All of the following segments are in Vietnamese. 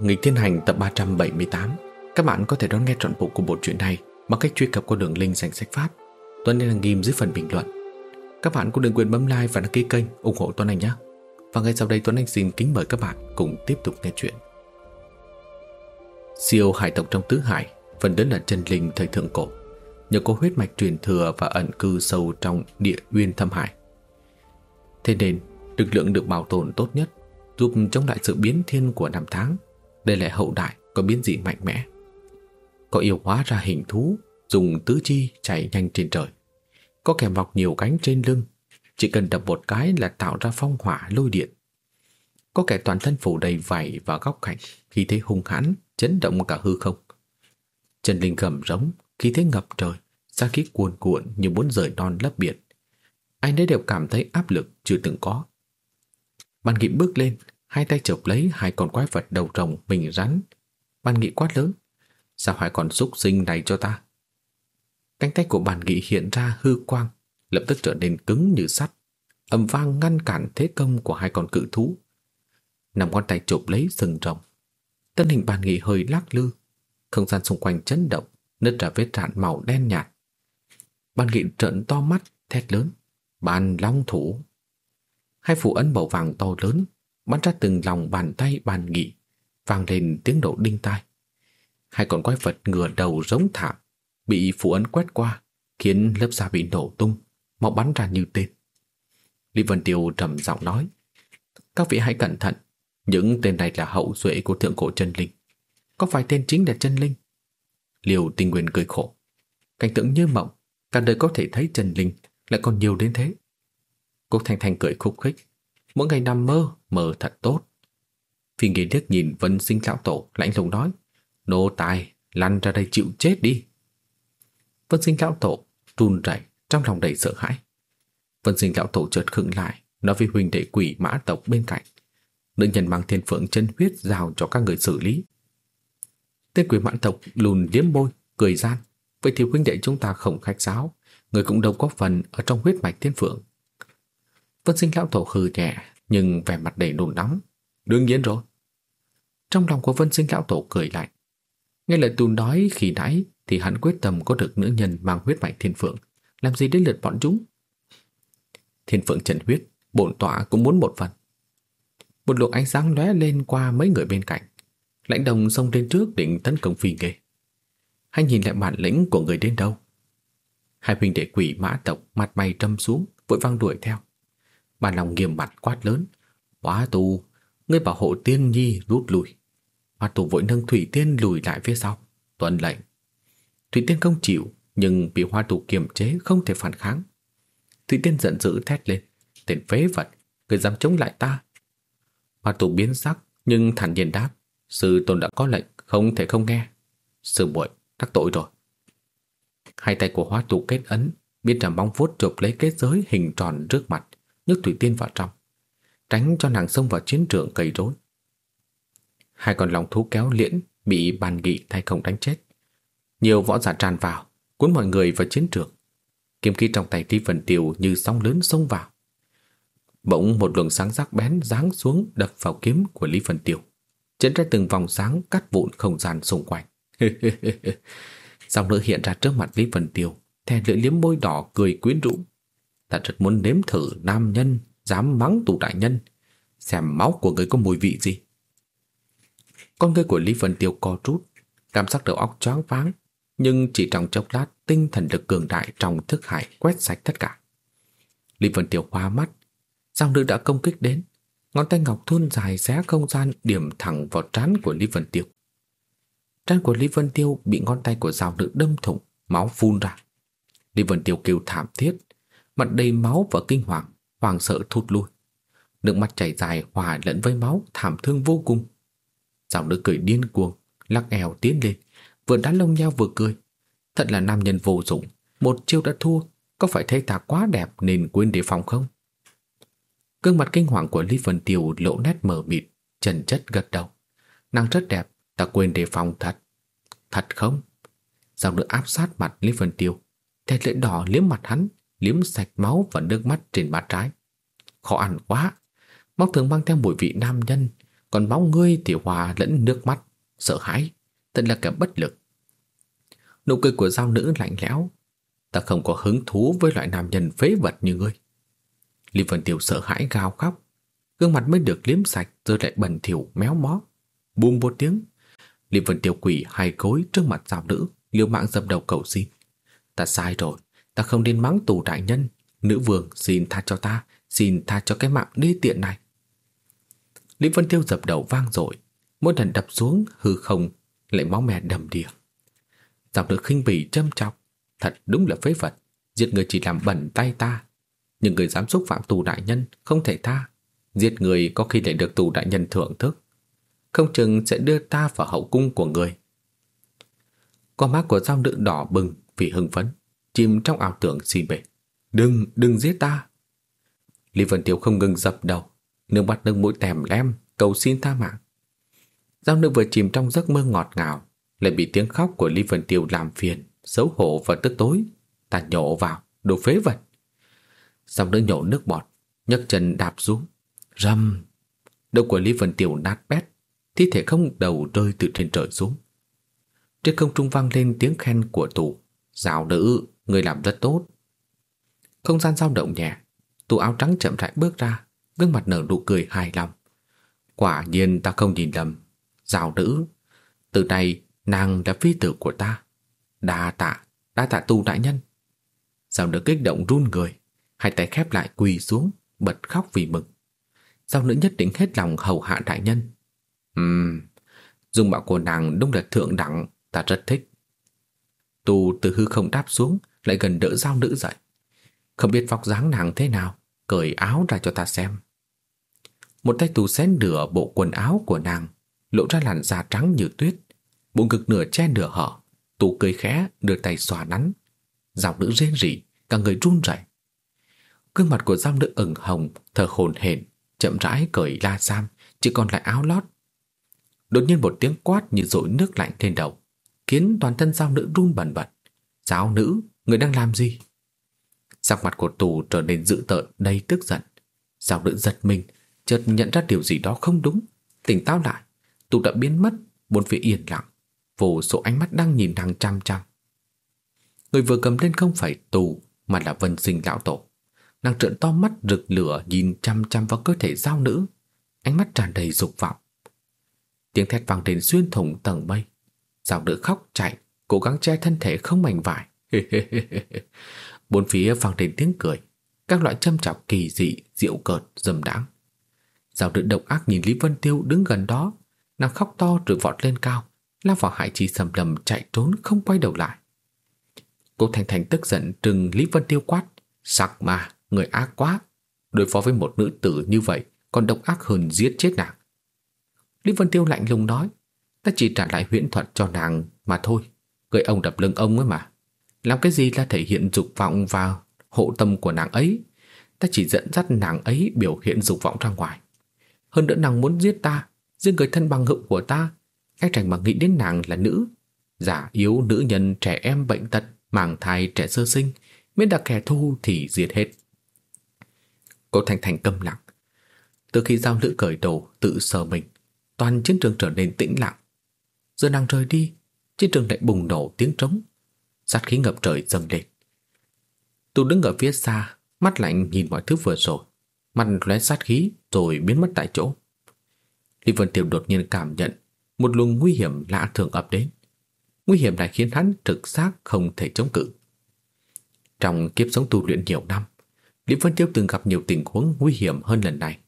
Nghịch Thiên Hành tập 378 Các bạn có thể đón nghe trọn bộ của bộ truyện này bằng cách truy cập qua đường link danh sách phát Tuấn Anh đăng ghim dưới phần bình luận. Các bạn cũng đừng quên bấm like và đăng ký kênh ủng hộ Tuấn Anh nhé. Và ngay sau đây Tuấn Anh xin kính mời các bạn cùng tiếp tục nghe chuyện. Siêu hải tộc trong tứ hải phần lớn là chân linh thời thượng cổ nhờ có huyết mạch truyền thừa và ẩn cư sâu trong địa uyên thâm hải. Thế nên, lực lượng được bảo tồn tốt nhất giúp chống lại sự biến thiên của năm tháng, để lại hậu đại có biến dị mạnh mẽ. Có yêu hóa ra hình thú, dùng tứ chi chạy nhanh trên trời. Có kẻ mọc nhiều cánh trên lưng, chỉ cần đập một cái là tạo ra phong hỏa lôi điện. Có kẻ toàn thân phủ đầy vảy và góc cạnh, khi thấy hung hãn, chấn động cả hư không. Trần Linh gầm rống, khi thấy ngập trời, ra khí cuồn cuộn như muốn rời non lấp biển. Anh ấy đều cảm thấy áp lực chưa từng có. Ban kịp bước lên, hai tay chụp lấy hai con quái vật đầu rồng mình rắn. bàn nghị quát lớn, sao hai con xúc sinh này cho ta? Cánh tay của bàn nghị hiện ra hư quang, lập tức trở nên cứng như sắt, âm vang ngăn cản thế công của hai con cự thú. Nằm con tay chụp lấy sừng rồng. Tân hình bàn nghị hơi lắc lư, không gian xung quanh chấn động, nứt ra vết rạn màu đen nhạt. bàn nghị trợn to mắt, thét lớn. Bàn long thủ. Hai phủ ấn màu vàng to lớn, bắn ra từng lòng bàn tay bàn nghị, vang lên tiếng nổ đinh tai. Hai con quái vật ngửa đầu giống thảm, bị phủ ấn quét qua, khiến lớp da bị nổ tung, máu bắn ra như tên. Lý Vân Tiêu trầm giọng nói, các vị hãy cẩn thận, những tên này là hậu duệ của thượng cổ chân linh. Có phải tên chính là chân linh? Liều tình nguyên cười khổ. Cảnh tượng như mộng, cả đời có thể thấy chân linh lại còn nhiều đến thế. Cô Thanh Thanh cười khúc khích. Mỗi ngày nằm mơ, mơ thật tốt. Phi Nghi liếc nhìn Vân Sinh lão tổ, lạnh lùng nói. Nô tài, lăn ra đây chịu chết đi. Vân Sinh lão tổ run rẩy trong lòng đầy sợ hãi. Vân Sinh lão tổ chợt khựng lại, nói với huynh đệ quỷ mã tộc bên cạnh. Nữ nhân mang thiên phượng chân huyết giao cho các người xử lý. Tên quỷ mã tộc lùn liếm môi, cười gian. Vậy thì huynh đệ chúng ta không khách sáo, người cũng đâu có phần ở trong huyết mạch thiên phượng. Vân sinh lão tổ hừ nhẹ, nhưng vẻ mặt đầy nôn nóng. Đương nhiên rồi. Trong lòng của vân sinh lão tổ cười lạnh. Nghe lời tù nói khi nãy thì hắn quyết tâm có được nữ nhân mang huyết mạch thiên phượng. Làm gì đến lượt bọn chúng? Thiên phượng trần huyết, bổn tọa cũng muốn một phần. Một luồng ánh sáng lóe lên qua mấy người bên cạnh. Lãnh đồng xông lên trước định tấn công phi nghề. Hay nhìn lại bản lĩnh của người đến đâu? Hai huynh đệ quỷ mã tộc mặt mày trâm xuống, vội vang đuổi theo. Bàn lòng nghiêm mặt quát lớn. Hóa tù, ngươi bảo hộ tiên nhi rút lui. Hóa tù vội nâng Thủy Tiên lùi lại phía sau. Tuần lệnh. Thủy Tiên không chịu, nhưng bị hoa tù kiềm chế không thể phản kháng. Thủy Tiên giận dữ thét lên. Tên phế vật, người dám chống lại ta. Hoa tù biến sắc, nhưng thản nhiên đáp. Sư tôn đã có lệnh, không thể không nghe. Sư muội đắc tội rồi. Hai tay của hóa tù kết ấn, biến trầm bóng vuốt chụp lấy kết giới hình tròn trước mặt, nhấc Thủy Tiên vào trong, tránh cho nàng xông vào chiến trường gây rối. Hai con lòng thú kéo liễn bị bàn nghị thay không đánh chết. Nhiều võ giả tràn vào, cuốn mọi người vào chiến trường. Kiếm khí trong tay Lý Vân Tiêu như sóng lớn xông vào. Bỗng một luồng sáng sắc bén giáng xuống đập vào kiếm của Lý Vân Tiêu. Chấn ra từng vòng sáng cắt vụn không gian xung quanh. Dòng nữ hiện ra trước mặt Lý Vân Tiêu, thè lưỡi liếm môi đỏ cười quyến rũ. Ta rất muốn nếm thử nam nhân dám mắng tù đại nhân, xem máu của người có mùi vị gì. Con người của Lý Vân Tiêu co rút, cảm giác đầu óc choáng váng, nhưng chỉ trong chốc lát tinh thần lực cường đại trong thức hải quét sạch tất cả. Lý Vân Tiêu hoa mắt, dòng nữ đã công kích đến, ngón tay ngọc thun dài xé không gian điểm thẳng vào trán của Lý Vân Tiêu. Trán của Lý Vân Tiêu bị ngón tay của rào nữ đâm thủng, máu phun ra. Lý Vân Tiêu kêu thảm thiết, mặt đầy máu và kinh hoàng, hoàng sợ thụt lui. Nước mắt chảy dài hòa lẫn với máu, thảm thương vô cùng. Giọng nữ cười điên cuồng, lắc eo tiến lên, vừa đá lông nhau vừa cười. Thật là nam nhân vô dụng, một chiêu đã thua, có phải thấy ta quá đẹp nên quên đề phòng không? Cương mặt kinh hoàng của Lý Vân Tiêu lộ nét mờ mịt, trần chất gật đầu. Nàng rất đẹp, Ta quên đề phòng thật. Thật không? Giọng nữ áp sát mặt Lý Vân Tiêu. Thẹt lưỡi đỏ liếm mặt hắn, liếm sạch máu và nước mắt trên bát trái. Khó ăn quá. Máu thường mang theo mùi vị nam nhân, còn máu ngươi thì hòa lẫn nước mắt, sợ hãi, thật là cả bất lực. Nụ cười của giao nữ lạnh lẽo, ta không có hứng thú với loại nam nhân phế vật như ngươi. Lý Vân tiểu sợ hãi gào khóc, gương mặt mới được liếm sạch rồi lại bẩn thỉu méo mó. Bùm một tiếng, Lý Vân tiểu quỷ hai gối trước mặt giao nữ, liều mạng dập đầu cầu xin. Ta sai rồi, ta không nên mắng tù đại nhân. Nữ vương xin tha cho ta, xin tha cho cái mạng đê tiện này. Lý Vân Tiêu dập đầu vang dội, mỗi lần đập xuống hư không lại máu mè đầm đìa. Giọng được khinh bỉ châm chọc, thật đúng là phế vật, giết người chỉ làm bẩn tay ta. Nhưng người dám xúc phạm tù đại nhân không thể tha, giết người có khi lại được tù đại nhân thưởng thức. Không chừng sẽ đưa ta vào hậu cung của người. Con mắt của giao nữ đỏ bừng vì hưng phấn, chìm trong ảo tưởng xin bệ, Đừng, đừng giết ta. Lý Vân Tiêu không ngừng dập đầu, nước mắt nước mũi tèm lem, cầu xin tha mạng. Giao nữ vừa chìm trong giấc mơ ngọt ngào, lại bị tiếng khóc của Lý Vân Tiêu làm phiền, xấu hổ và tức tối. Ta nhổ vào, đồ phế vật. Giao nữ nhổ nước bọt, nhấc chân đạp xuống. Rầm! Đầu của Lý Vân Tiêu nát bét, thi thể không đầu rơi từ trên trời xuống. Trên không trung vang lên tiếng khen của tù. Giáo nữ, người làm rất tốt. Không gian dao động nhẹ, tù áo trắng chậm rãi bước ra, gương mặt nở nụ cười hài lòng. Quả nhiên ta không nhìn lầm. Giao nữ, từ nay nàng là phi tử của ta. Đa tạ, đa tạ tu đại nhân. Giao nữ kích động run người, hai tay khép lại quỳ xuống, bật khóc vì mừng. Giao nữ nhất định hết lòng hầu hạ đại nhân. Ừm, dung mạo của nàng đúng là thượng đẳng, ta rất thích. Tu từ hư không đáp xuống, lại gần đỡ giao nữ dậy. Không biết vóc dáng nàng thế nào, cởi áo ra cho ta xem. Một tay tù xén nửa bộ quần áo của nàng, lộ ra làn da trắng như tuyết, bụng ngực nửa che nửa hở. Tù cười khẽ, đưa tay xòa nắn. Giao nữ rên rỉ, cả người run rẩy. Gương mặt của giao nữ ửng hồng, thở hổn hển, chậm rãi cởi la sam, chỉ còn lại áo lót. Đột nhiên một tiếng quát như dội nước lạnh lên đầu khiến toàn thân giao nữ run bần bật. Giáo nữ, người đang làm gì? Sắc mặt của tù trở nên dữ tợn, đầy tức giận. Giao nữ giật mình, chợt nhận ra điều gì đó không đúng. Tỉnh táo lại, tù đã biến mất, bốn phía yên lặng. Vô số ánh mắt đang nhìn nàng chăm chăm. Người vừa cầm lên không phải tù, mà là vân sinh lão tổ. Nàng trợn to mắt rực lửa nhìn chăm chăm vào cơ thể giao nữ. Ánh mắt tràn đầy dục vọng. Tiếng thét vang đến xuyên thủng tầng mây. Giọng nữ khóc chạy, cố gắng che thân thể không mảnh vải. Bốn phía vang đến tiếng cười, các loại châm chọc kỳ dị, diệu cợt, dầm đáng. Giọng nữ độc ác nhìn Lý Vân Tiêu đứng gần đó, nàng khóc to rồi vọt lên cao, lao vào hải chi sầm lầm chạy trốn không quay đầu lại. Cô Thành Thành tức giận trừng Lý Vân Tiêu quát, sặc mà, người ác quá, đối phó với một nữ tử như vậy còn độc ác hơn giết chết nàng. Lý Vân Tiêu lạnh lùng nói, Ta chỉ trả lại huyễn thuật cho nàng mà thôi Gợi ông đập lưng ông ấy mà làm cái gì là thể hiện dục vọng vào hộ tâm của nàng ấy? Ta chỉ dẫn dắt nàng ấy biểu hiện dục vọng ra ngoài. Hơn nữa nàng muốn giết ta Giết người thân bằng hữu của ta. Cách trành mà nghĩ đến nàng là nữ Giả yếu nữ nhân trẻ em bệnh tật Màng thai trẻ sơ sinh Miễn là kẻ thù thì diệt hết. Cô Thành Thành câm lặng. Từ khi giao nữ cởi đồ tự sờ mình Toàn chiến trường trở nên tĩnh lặng. Giờ nàng rời đi, chiến trường lại bùng nổ tiếng trống. Sát khí ngập trời dâng lên. Tu đứng ở phía xa, mắt lạnh nhìn mọi thứ vừa rồi. Mặt lóe sát khí rồi biến mất tại chỗ. Lý Vân Tiểu đột nhiên cảm nhận một luồng nguy hiểm lạ thường ập đến. Nguy hiểm này khiến hắn thực xác không thể chống cự. Trong kiếp sống tu luyện nhiều năm, Lý Vân Tiêu từng gặp nhiều tình huống nguy hiểm hơn lần này.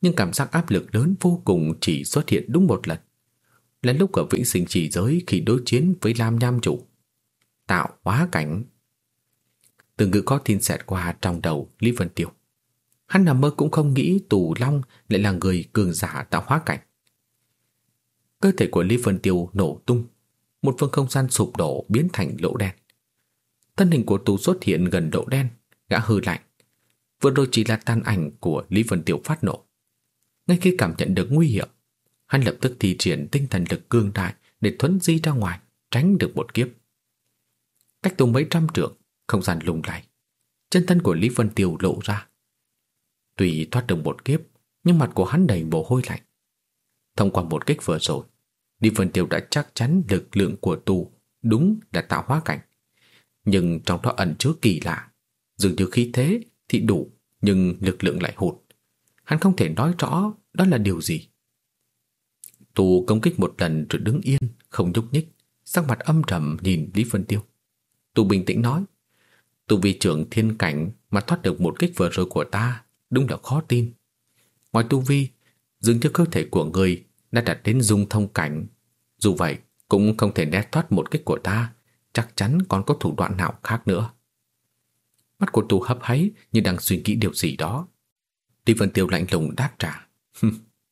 Nhưng cảm giác áp lực lớn vô cùng chỉ xuất hiện đúng một lần là lúc ở vĩnh sinh chỉ giới khi đối chiến với Lam Nham Chủ. Tạo hóa cảnh. Từ ngữ có tin xẹt qua trong đầu Lý Vân Tiêu. Hắn nằm mơ cũng không nghĩ Tù Long lại là người cường giả tạo hóa cảnh. Cơ thể của Lý Vân Tiêu nổ tung, một phương không gian sụp đổ biến thành lỗ đen. Thân hình của Tù xuất hiện gần lỗ đen, gã hư lạnh. Vừa rồi chỉ là tan ảnh của Lý Vân Tiêu phát nổ. Ngay khi cảm nhận được nguy hiểm, Hắn lập tức thi triển tinh thần lực cương đại để thuấn di ra ngoài, tránh được một kiếp. Cách tùng mấy trăm trượng, không gian lùng lay. Chân thân của Lý Vân Tiêu lộ ra. Tùy thoát được một kiếp, nhưng mặt của hắn đầy mồ hôi lạnh. Thông qua một kích vừa rồi, Lý Vân Tiêu đã chắc chắn lực lượng của tu đúng là tạo hóa cảnh. Nhưng trong đó ẩn chứa kỳ lạ, dường như khí thế thì đủ nhưng lực lượng lại hụt. Hắn không thể nói rõ đó là điều gì. Tu công kích một lần rồi đứng yên, không nhúc nhích, sắc mặt âm trầm nhìn Lý Vân Tiêu. Tu bình tĩnh nói, tu vi trưởng thiên cảnh mà thoát được một kích vừa rồi của ta, đúng là khó tin. Ngoài tu vi, dường như cơ thể của người đã đạt đến dung thông cảnh. Dù vậy, cũng không thể né thoát một kích của ta, chắc chắn còn có thủ đoạn nào khác nữa. Mắt của tu hấp háy như đang suy nghĩ điều gì đó. Lý Vân Tiêu lạnh lùng đáp trả.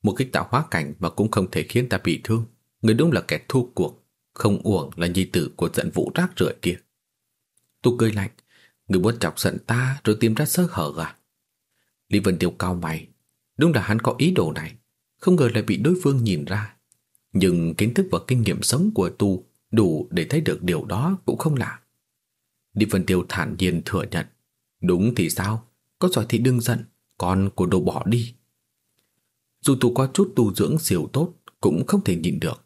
một kích tạo hóa cảnh mà cũng không thể khiến ta bị thương. Người đúng là kẻ thua cuộc, không uổng là nhi tử của giận vũ rác rưởi kia. Tu cười lạnh, người muốn chọc giận ta rồi tìm ra sơ hở à? Lý Vân Tiêu cao mày, đúng là hắn có ý đồ này, không ngờ lại bị đối phương nhìn ra. Nhưng kiến thức và kinh nghiệm sống của tu đủ để thấy được điều đó cũng không lạ. Lý Vân Tiêu thản nhiên thừa nhận, đúng thì sao, có giỏi thì đừng giận, con của đồ bỏ đi. Dù tu có chút tu dưỡng siêu tốt cũng không thể nhịn được.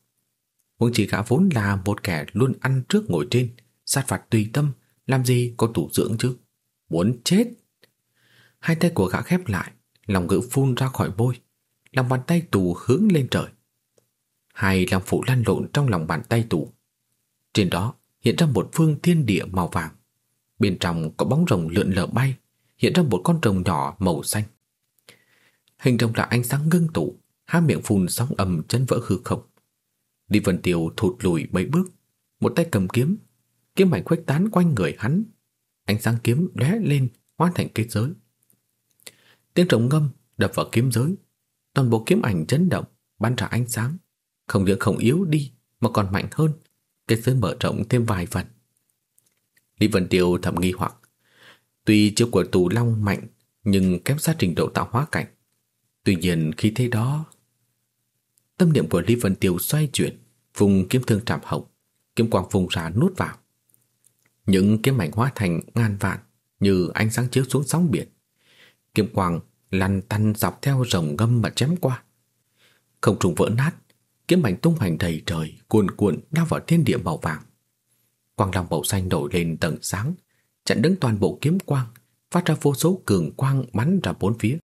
Huống chỉ gã vốn là một kẻ luôn ăn trước ngồi trên, sát phạt tùy tâm, làm gì có tủ dưỡng chứ? Muốn chết! Hai tay của gã khép lại, lòng ngữ phun ra khỏi môi, lòng bàn tay tù hướng lên trời. Hai lòng phụ lăn lộn trong lòng bàn tay tù. Trên đó hiện ra một phương thiên địa màu vàng. Bên trong có bóng rồng lượn lờ bay, hiện ra một con rồng nhỏ màu xanh. Hình rồng là ánh sáng ngưng tụ, há miệng phun sóng ầm chân vỡ hư không. Đi Vân Tiêu thụt lùi mấy bước, một tay cầm kiếm, kiếm ảnh khuếch tán quanh người hắn. Ánh sáng kiếm lóe lên, hóa thành kết giới. Tiếng trống ngâm đập vào kiếm giới, toàn bộ kiếm ảnh chấn động, bắn ra ánh sáng, không những không yếu đi mà còn mạnh hơn, kết giới mở rộng thêm vài phần. Lý Vân Tiêu thầm nghi hoặc, tuy chiêu của tù long mạnh nhưng kém sát trình độ tạo hóa cảnh. Tuy nhiên khi thế đó, tâm niệm của Lý Vân Tiêu xoay chuyển, vùng kiếm thương trảm hậu, kiếm quang vùng ra nuốt vào. Những kiếm mảnh hóa thành ngàn vạn như ánh sáng chiếu xuống sóng biển. Kiếm quang lăn tăn dọc theo rồng ngâm mà chém qua. Không trùng vỡ nát, kiếm mảnh tung hoành đầy trời, cuồn cuộn lao vào thiên địa màu vàng. Quang long màu xanh nổi lên tầng sáng, chặn đứng toàn bộ kiếm quang, phát ra vô số cường quang bắn ra bốn phía.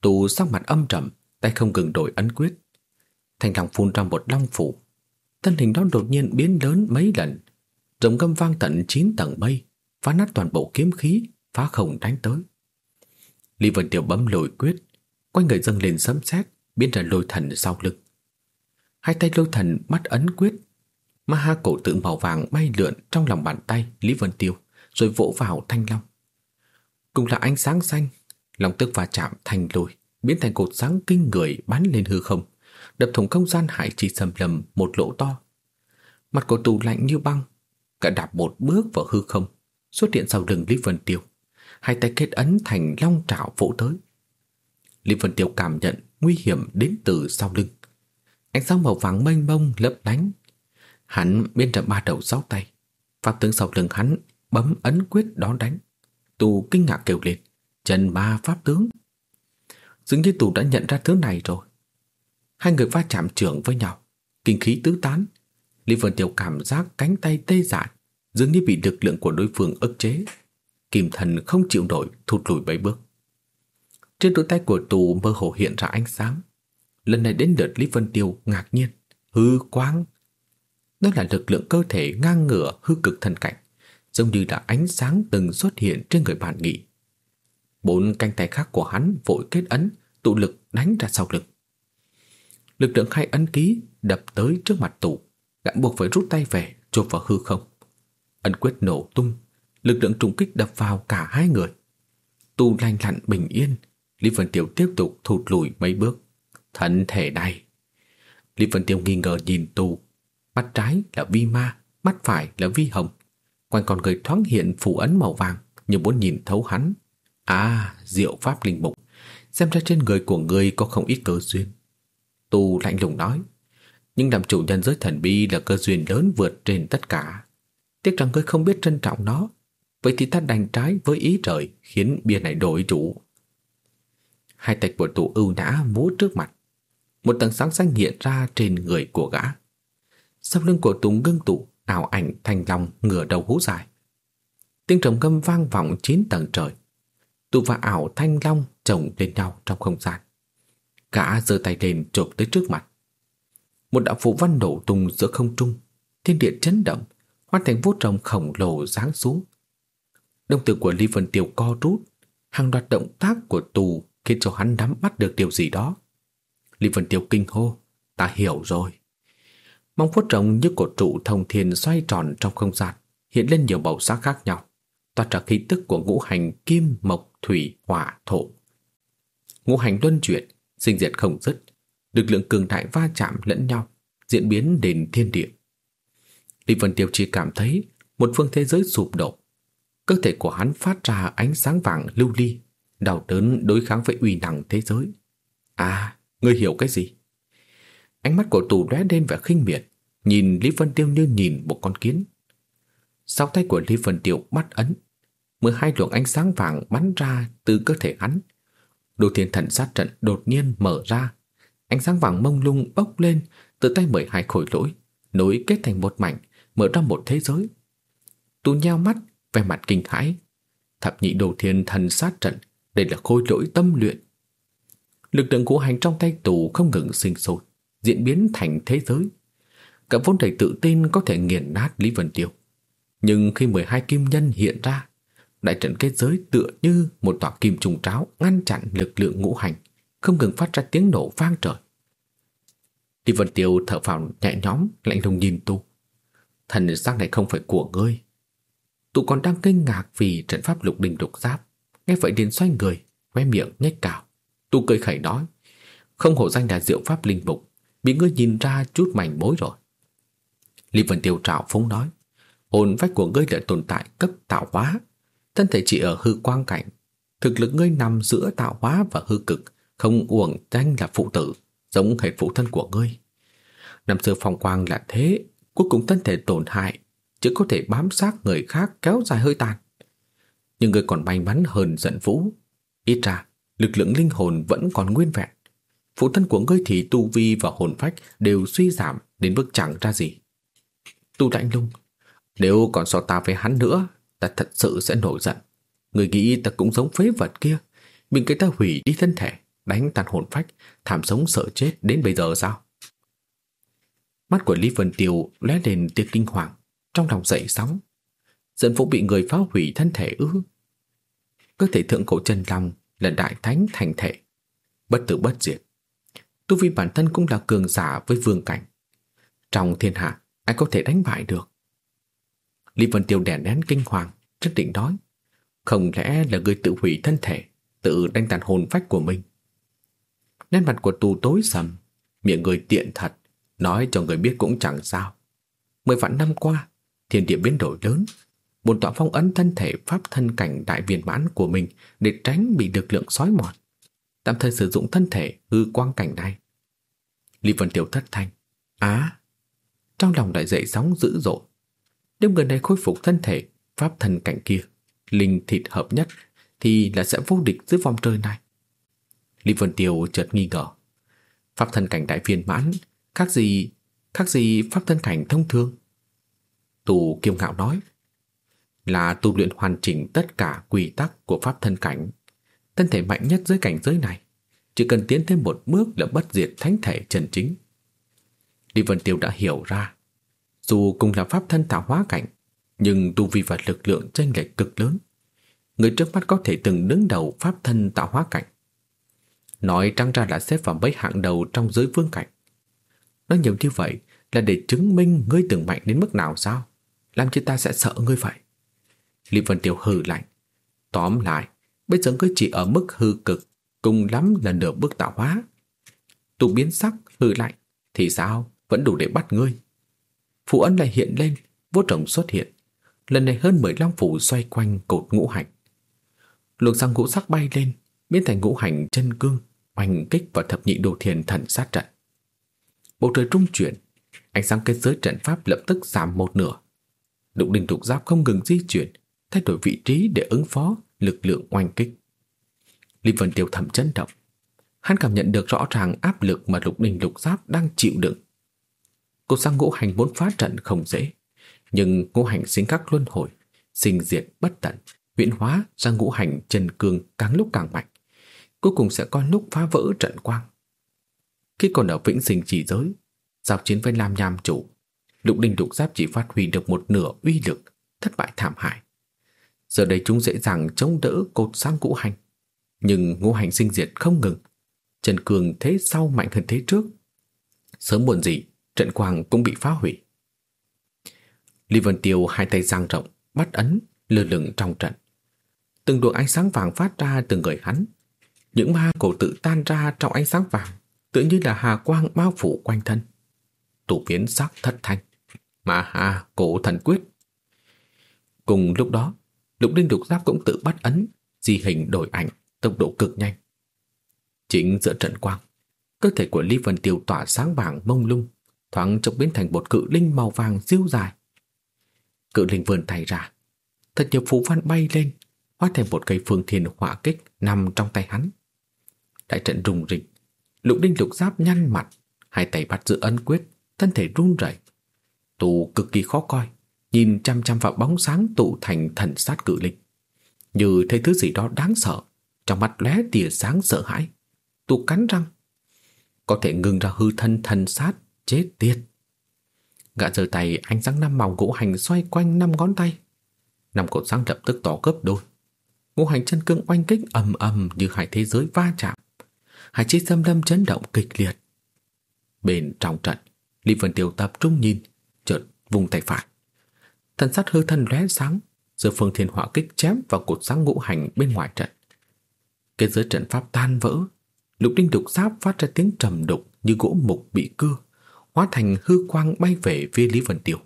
Tù sắc mặt âm trầm, tay không ngừng đổi ấn quyết. Thành lòng phun ra một long phủ. Thân hình đó đột nhiên biến lớn mấy lần, rồng ngâm vang tận chín tầng mây, phá nát toàn bộ kiếm khí, phá không đánh tới. Lý Vân Tiểu bấm lôi quyết, quanh người dâng lên sấm sét, biến thành lôi thần sau lưng. Hai tay lôi thần mắt ấn quyết, ma ha cổ tự màu vàng bay lượn trong lòng bàn tay Lý Vân Tiêu, rồi vỗ vào thanh long. Cùng là ánh sáng xanh, lòng tức va chạm thành lôi, biến thành cột sáng kinh người bắn lên hư không, đập thủng không gian hải chi sầm lầm một lỗ to. Mặt của tù lạnh như băng, cả đạp một bước vào hư không, xuất hiện sau lưng Lý Vân Tiêu hai tay kết ấn thành long trảo vỗ tới. Lý Vân Tiêu cảm nhận nguy hiểm đến từ sau lưng. Ánh sáng màu vàng mênh mông lấp lánh. Hắn bên ra ba đầu sáu tay. Pháp tướng sau lưng hắn bấm ấn quyết đón đánh. Tù kinh ngạc kêu lên. Trần ba pháp tướng. Dường như tù đã nhận ra thứ này rồi. Hai người va chạm trưởng với nhau. Kinh khí tứ tán. Lý Vân Tiêu cảm giác cánh tay tê dại. Dường như bị lực lượng của đối phương ức chế. Kim thần không chịu nổi thụt lùi mấy bước. Trên đôi tay của tù mơ hồ hiện ra ánh sáng. Lần này đến lượt Lý Vân Tiêu ngạc nhiên, hư quang. Đó là lực lượng cơ thể ngang ngửa hư cực thần cảnh, giống như là ánh sáng từng xuất hiện trên người bạn nghị. Bốn canh tay khác của hắn vội kết ấn, tụ lực đánh ra sau lưng. Lực lượng hai ấn ký đập tới trước mặt tù, gã buộc phải rút tay về, chộp vào hư không. Ấn quyết nổ tung, lực lượng trùng kích đập vào cả hai người. Tu lanh lặn bình yên, Lý Vân Tiêu tiếp tục thụt lùi mấy bước. Thân thể này. Lý Vân Tiêu nghi ngờ nhìn Tu. Mắt trái là vi ma, mắt phải là vi hồng. Quanh con người thoáng hiện phủ ấn màu vàng, như muốn nhìn thấu hắn. À, diệu pháp linh mục. Xem ra trên người của người có không ít cơ duyên. Tu lạnh lùng nói. Nhưng làm chủ nhân giới thần bi là cơ duyên lớn vượt trên tất cả. Tiếc rằng ngươi không biết trân trọng nó Vậy thì ta đành trái với ý trời Khiến bia này đổi chủ Hai tay của tụ ưu nã múa trước mặt một tầng sáng xanh hiện ra trên người của gã. Sau lưng của Tùng ngưng tụ, ảo ảnh thành lòng ngửa đầu hú dài. Tiếng trầm ngâm vang vọng chín tầng trời. Tụ và ảo thanh long chồng lên nhau trong không gian. Gã giơ tay lên chộp tới trước mặt. Một đạo phù văn nổ tung giữa không trung, thiên địa chấn động, hóa thành vô trồng khổng lồ giáng xuống. Đồng tử của Lý Vân Tiêu co rút, hàng loạt động tác của tù khiến cho hắn nắm bắt được điều gì đó. Lý Vân Tiêu kinh hô, ta hiểu rồi. Mong phốt rồng như cột trụ thông thiên xoay tròn trong không gian, hiện lên nhiều màu sắc khác nhau, toát ra khí tức của ngũ hành kim, mộc, thủy, hỏa, thổ. Ngũ hành luân chuyển, sinh diệt không dứt, lực lượng cường đại va chạm lẫn nhau, diễn biến đến thiên địa. Lý Vân Tiêu chỉ cảm thấy một phương thế giới sụp đổ. Cơ thể của hắn phát ra ánh sáng vàng lưu ly, đau đớn đối kháng với uy năng thế giới. À, ngươi hiểu cái gì? Ánh mắt của tù lóe lên vẻ khinh miệt, nhìn Lý Vân Tiêu như nhìn một con kiến. Sau tay của Lý Vân Tiêu bắt ấn, mười hai luồng ánh sáng vàng bắn ra từ cơ thể hắn. Đồ thiên thần sát trận đột nhiên mở ra, ánh sáng vàng mông lung bốc lên từ tay mười hai khối lỗi, nối kết thành một mảnh, mở ra một thế giới. Tu nheo mắt, vẻ mặt kinh hãi. Thập nhị đồ thiên thần sát trận, đây là khối lỗi tâm luyện. Lực lượng của hành trong tay tù không ngừng sinh sôi, diễn biến thành thế giới. Cả vốn đầy tự tin có thể nghiền nát Lý Vân Tiêu. Nhưng khi 12 kim nhân hiện ra, đại trận kết giới tựa như một tòa kim trùng tráo ngăn chặn lực lượng ngũ hành, không ngừng phát ra tiếng nổ vang trời. Lý Vân Tiêu thở phào nhẹ nhõm, lạnh lùng nhìn tu. Thần xác này không phải của ngươi. Tu còn đang kinh ngạc vì trận pháp lục đình lục giáp. Nghe vậy liền xoay người, khóe miệng nhếch cào. Tu cười khẩy nói, không hổ danh là diệu pháp linh mục, bị ngươi nhìn ra chút mảnh mối rồi. Lý Vân Tiêu trào phúng nói, hồn phách của ngươi là tồn tại cấp tạo hóa, thân thể chỉ ở hư quang cảnh. Thực lực ngươi nằm giữa tạo hóa và hư cực, không uổng danh là phụ tử, giống hệt phụ thân của ngươi. Năm xưa phong quang là thế, cuối cùng thân thể tổn hại, chỉ có thể bám sát người khác kéo dài hơi tàn. Nhưng ngươi còn may mắn hơn giận vũ. Ít ra, lực lượng linh hồn vẫn còn nguyên vẹn. Phụ thân của ngươi thì tu vi và hồn phách đều suy giảm đến mức chẳng ra gì. Tu lạnh lung, nếu còn so ta với hắn nữa, ta thật sự sẽ nổi giận. Người nghĩ ta cũng giống phế vật kia, mình cái ta hủy đi thân thể, đánh tàn hồn phách, thảm sống sợ chết đến bây giờ sao? Mắt của Lý Vân Tiêu lóe lên tia kinh hoàng, trong lòng dậy sóng. Dân phụ bị người phá hủy thân thể ư? Cơ thể thượng cổ chân long là đại thánh thành thể, bất tử bất diệt. Tu vi bản thân cũng là cường giả với vương cảnh. Trong thiên hạ, ai có thể đánh bại được? Lý Vân Tiêu đè nén kinh hoàng, rất định nói. Không lẽ là người tự hủy thân thể, tự đánh tàn hồn phách của mình? Nét mặt của tù tối sầm, miệng người tiện thật, nói cho người biết cũng chẳng sao. Mười vạn năm qua, thiên địa biến đổi lớn, bồn tọa phong ấn thân thể pháp thân cảnh đại viên mãn của mình để tránh bị lực lượng sói mòn. Tạm thời sử dụng thân thể hư quang cảnh này. Lý Vân Tiểu thất thanh. Á! trong lòng đại dậy sóng dữ dội. Nếu người này khôi phục thân thể pháp thân cảnh kia, linh thịt hợp nhất, thì là sẽ vô địch dưới vòng trời này. Lý Vân Tiêu chợt nghi ngờ. Pháp thân cảnh đại viên mãn, khác gì, khác gì pháp thân cảnh thông thường? Tù kiêu ngạo nói, là tu luyện hoàn chỉnh tất cả quy tắc của pháp thân cảnh. Thân thể mạnh nhất dưới cảnh giới này, chỉ cần tiến thêm một bước là bất diệt thánh thể chân chính. Lý Vân Tiêu đã hiểu ra, dù cùng là pháp thân tạo hóa cảnh, nhưng tu vi và lực lượng chênh lệch cực lớn. Người trước mắt có thể từng đứng đầu pháp thân tạo hóa cảnh. Nói trăng ra là xếp vào mấy hạng đầu trong giới vương cảnh. Nói nhiều như vậy là để chứng minh ngươi từng mạnh đến mức nào sao? Làm cho ta sẽ sợ ngươi vậy? Lý Vân tiểu hừ lạnh. Tóm lại, bây giờ ngươi chỉ ở mức hư cực, cùng lắm là nửa bước tạo hóa. Tụ biến sắc, hừ lạnh, thì sao? Vẫn đủ để bắt ngươi. phụ ấn lại hiện lên, vô trọng xuất hiện. Lần này hơn 15 phủ xoay quanh cột ngũ hành. Luồng sang ngũ sắc bay lên, biến thành ngũ hành chân cương, oanh kích vào thập nhị đồ thiền thần sát trận. Bầu trời trung chuyển, ánh sáng kết giới trận pháp lập tức giảm một nửa. Đụng đình trục giáp không ngừng di chuyển, thay đổi vị trí để ứng phó lực lượng oanh kích. Lý Vân Tiêu thầm chấn động. Hắn cảm nhận được rõ ràng áp lực mà lục đình lục giáp đang chịu đựng. Cô sang ngũ hành muốn phá trận không dễ, nhưng ngũ hành sinh các luân hồi, sinh diệt bất tận, huyễn hóa ra ngũ hành chân cương càng lúc càng mạnh. Cuối cùng sẽ có lúc phá vỡ trận quang. Khi còn ở vĩnh sinh chỉ giới, giao chiến với Lam Nham chủ, lục đình lục giáp chỉ phát huy được một nửa uy lực, thất bại thảm hại. Giờ đây chúng dễ dàng chống đỡ cột sáng ngũ hành. Nhưng ngũ hành sinh diệt không ngừng. Trần Cường thế sau mạnh hơn thế trước. Sớm muộn gì, trận quang cũng bị phá hủy. Lý Vân Tiêu hai tay giang rộng, bắt ấn, lơ lửng trong trận. Từng luồng ánh sáng vàng phát ra từ người hắn. Những ma cổ tự tan ra trong ánh sáng vàng, tự như là hà quang bao phủ quanh thân. tụ biến sắc thất thanh. Mà hà cổ thần quyết. Cùng lúc đó, Lục Linh Lục Giáp cũng tự bắt ấn, di hình đổi ảnh, tốc độ cực nhanh. Chính giữa trận quang, cơ thể của Lý Vân Tiêu tỏa sáng vàng mông lung, thoáng chốc biến thành một cự linh màu vàng siêu dài. Cự linh vươn tay ra, thật nhiều phù văn bay lên, hóa thành một cây phương thiên hỏa kích nằm trong tay hắn. Đại trận rùng rinh, Lục đinh Lục Giáp nhăn mặt, hai tay bắt giữ ấn quyết, thân thể run rẩy. Tù cực kỳ khó coi, nhìn chăm chăm vào bóng sáng tụ thành thần sát cự linh. Như thấy thứ gì đó đáng sợ, trong mắt lóe tia sáng sợ hãi. Tù cắn răng. Có thể ngừng ra hư thân thần sát, chết tiệt. Gã giơ tay ánh sáng năm màu gỗ hành xoay quanh năm ngón tay. Năm cột sáng lập tức tỏ gấp đôi. Ngũ hành chân cương oanh kích ầm ầm như hai thế giới va chạm. Hai chiếc xâm lâm chấn động kịch liệt. Bên trong trận, Lý Vân Tiêu tập trung nhìn, chợt vùng tay phải. Thần sát hư thân lóe sáng, giữa phương thiên hỏa kích chém vào cột sáng ngũ hành bên ngoài trận. Kết giới trận pháp tan vỡ, lục đinh đục giáp phát ra tiếng trầm đục như gỗ mục bị cưa, hóa thành hư quang bay về phía Lý Vân Tiêu.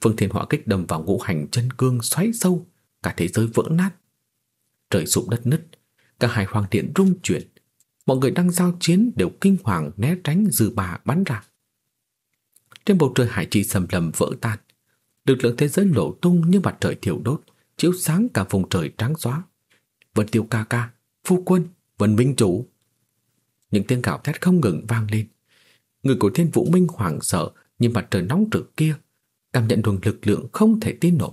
Phương thiên hỏa kích đâm vào ngũ hành chân cương xoáy sâu, cả thế giới vỡ nát. Trời sụp đất nứt, cả hải hoàng điện rung chuyển, mọi người đang giao chiến đều kinh hoàng né tránh dư bà bắn ra. Trên bầu trời hải chi sầm lầm vỡ tan, lực lượng thế giới nổ tung như mặt trời thiểu đốt, chiếu sáng cả vùng trời trắng xóa. Vân Tiêu ca ca, phu quân, Vân Minh chủ. Những tiếng gào thét không ngừng vang lên. Người của Thiên Vũ Minh hoảng sợ nhìn mặt trời nóng rực kia, cảm nhận luồng lực lượng không thể tin nổi.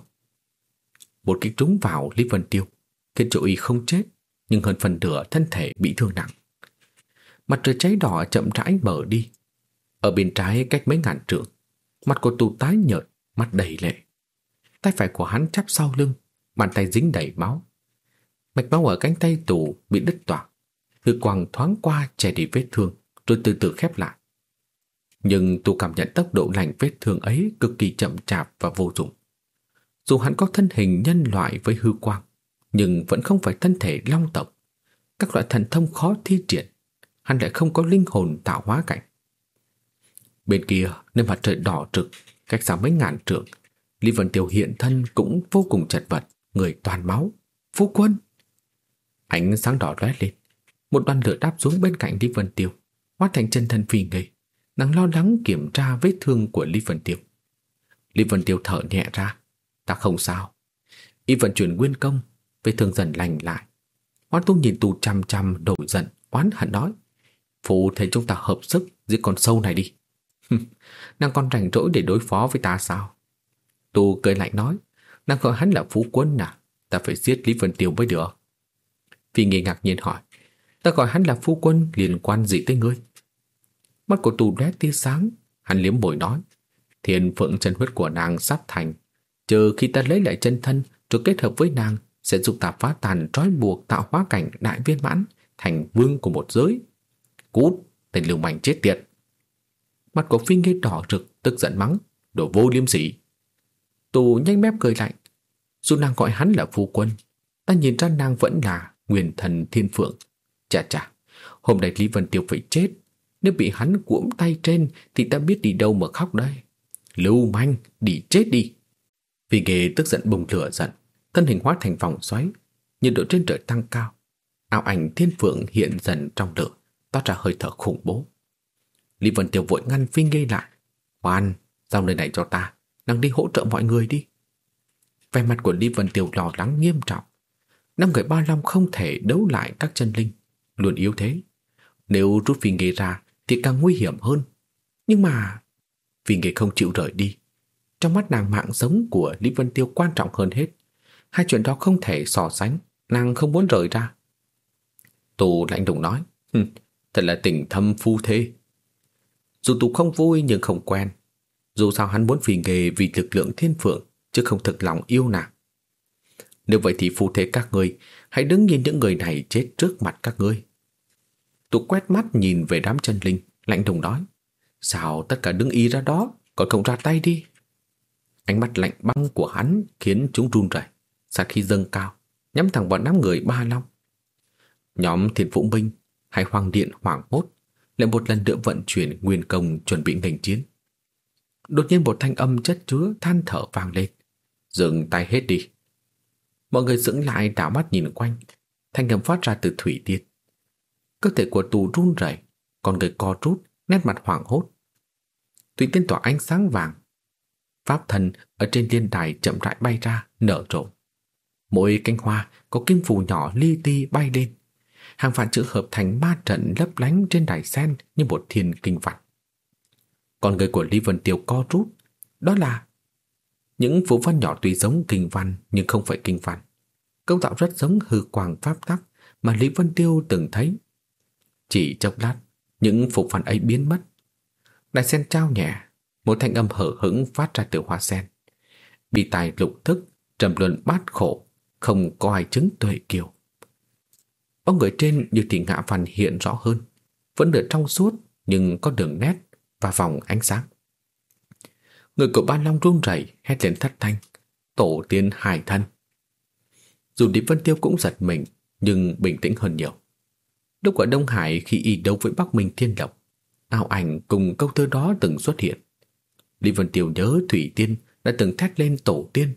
Một kích trúng vào Lý Vân Tiêu, khiến chỗ y không chết, nhưng hơn phần nửa thân thể bị thương nặng. Mặt trời cháy đỏ chậm rãi mở đi. Ở bên trái cách mấy ngàn trượng, mặt của tù tái nhợt, mắt đầy lệ. Tay phải của hắn chắp sau lưng, bàn tay dính đầy máu. Mạch máu ở cánh tay tù bị đứt toạc, hư quang thoáng qua che đi vết thương, rồi từ từ khép lại. Nhưng tù cảm nhận tốc độ lành vết thương ấy cực kỳ chậm chạp và vô dụng. Dù hắn có thân hình nhân loại với hư quang, nhưng vẫn không phải thân thể long tộc. Các loại thần thông khó thi triển, hắn lại không có linh hồn tạo hóa cảnh. Bên kia, nơi mặt trời đỏ trực, cách xa mấy ngàn trượng, Lý Vân Tiêu hiện thân cũng vô cùng chật vật, người toàn máu. Phu quân! Ánh sáng đỏ lóe lên, một đoàn lửa đáp xuống bên cạnh Lý Vân Tiêu, hóa thành chân thân phi ngây. Nàng lo lắng kiểm tra vết thương của Lý Vân Tiêu. Lý Vân Tiêu thở nhẹ ra, ta không sao. Y vận chuyển nguyên công, vết thương dần lành lại. Hoan Tu nhìn tù chăm chăm đổi giận, oán hận nói. Phụ thấy chúng ta hợp sức giết con sâu này đi. nàng còn rảnh rỗi để đối phó với ta sao? Tu cười lạnh nói, nàng gọi hắn là phú quân à? Ta phải giết Lý Vân Tiêu mới được. Phi nghi ngạc nhiên hỏi, ta gọi hắn là phu quân liên quan gì tới ngươi? Mắt của tù lóe tia sáng, hắn liếm bồi nói, thiên phượng chân huyết của nàng sắp thành, chờ khi ta lấy lại chân thân rồi kết hợp với nàng sẽ giúp ta phá tàn trói buộc tạo hóa cảnh đại viên mãn thành vương của một giới. Cút, tên lưu manh chết tiệt. Mặt của Phi Nghê đỏ rực, tức giận mắng, đồ vô liêm sỉ. Tù nhanh mép cười lạnh. Dù nàng gọi hắn là phu quân, ta nhìn ra nàng vẫn là nguyên thần thiên phượng. Chà chà, hôm nay Lý Vân Tiêu phải chết. Nếu bị hắn cuỗm tay trên thì ta biết đi đâu mà khóc đây. Lưu manh, đi chết đi. Phi Nghê tức giận bùng lửa giận, thân hình hóa thành vòng xoáy, nhiệt độ trên trời tăng cao. Ảo ảnh thiên phượng hiện dần trong lửa, toát ra hơi thở khủng bố. Lý Vân Tiêu vội ngăn Phi Nghê lại. Khoan, giao nơi này cho ta, nàng đi hỗ trợ mọi người đi. Vẻ mặt của Lý Vân Tiêu lo lắng nghiêm trọng. Năm người ba long không thể đấu lại các chân linh, luôn yếu thế, Nếu rút Vinh Nghê ra thì càng nguy hiểm hơn. Nhưng mà... Vinh Nghê không chịu rời đi. Trong mắt nàng mạng sống của Lý Vân Tiêu quan trọng hơn hết. Hai chuyện đó không thể so sánh. Nàng không muốn rời ra. Tù lạnh lùng nói. Thật là tình thâm phu thế. Dù Tục không vui nhưng không quen. Dù sao hắn muốn vì nghề vì lực lượng thiên phượng chứ không thực lòng yêu nàng. Nếu vậy thì phu thế các ngươi hãy đứng nhìn những người này chết trước mặt các ngươi. Tục quét mắt nhìn về đám chân linh, lạnh đồng nói. Sao tất cả đứng y ra đó, còn không ra tay đi. Ánh mắt lạnh băng của hắn khiến chúng run rẩy, sát khi dâng cao, nhắm thẳng vào đám người ba long. Nhóm thiền vũ minh hay hoàng điện hoảng hốt lại một lần nữa vận chuyển nguyên công chuẩn bị nghênh chiến. Đột nhiên một thanh âm chất chứa than thở vang lên. Dừng tay hết đi. Mọi người dững lại đảo mắt nhìn quanh. Thanh âm phát ra từ thủy tiên. Cơ thể của tù run rẩy, còn người co rút, nét mặt hoảng hốt. Thủy tiên tỏa ánh sáng vàng. Pháp thần ở trên liên đài chậm rãi bay ra, nở rộ. Mỗi cánh hoa có kim phù nhỏ li ti bay lên. Hàng vạn chữ hợp thành ma trận lấp lánh trên đài sen như một thiên kinh văn. Còn người của Lý Vân Tiêu co rút, đó là những phụ văn nhỏ tuy giống kinh văn nhưng không phải kinh văn. Cấu tạo rất giống hư quang pháp tắc mà Lý Vân Tiêu từng thấy. Chỉ chốc lát, những phụ văn ấy biến mất. đài sen trao nhẹ, một thanh âm hở hững phát ra từ hoa sen. Bị tài lục thức, trầm luận bát khổ, không có ai chứng tuệ kiều. Bóng người trên như thị ngạ văn hiện rõ hơn, vẫn được trong suốt nhưng có đường nét và vòng ánh sáng. Người của Ba Long run rẩy hét lên thất thanh, tổ tiên hài thân. Dù Điệp Vân Tiêu cũng giật mình, nhưng bình tĩnh hơn nhiều. Lúc ở Đông Hải khi y đấu với Bắc Minh Thiên Lộc, ảo ảnh cùng câu thơ đó từng xuất hiện. Lý Vân Tiêu nhớ Thủy Tiên đã từng thét lên tổ tiên,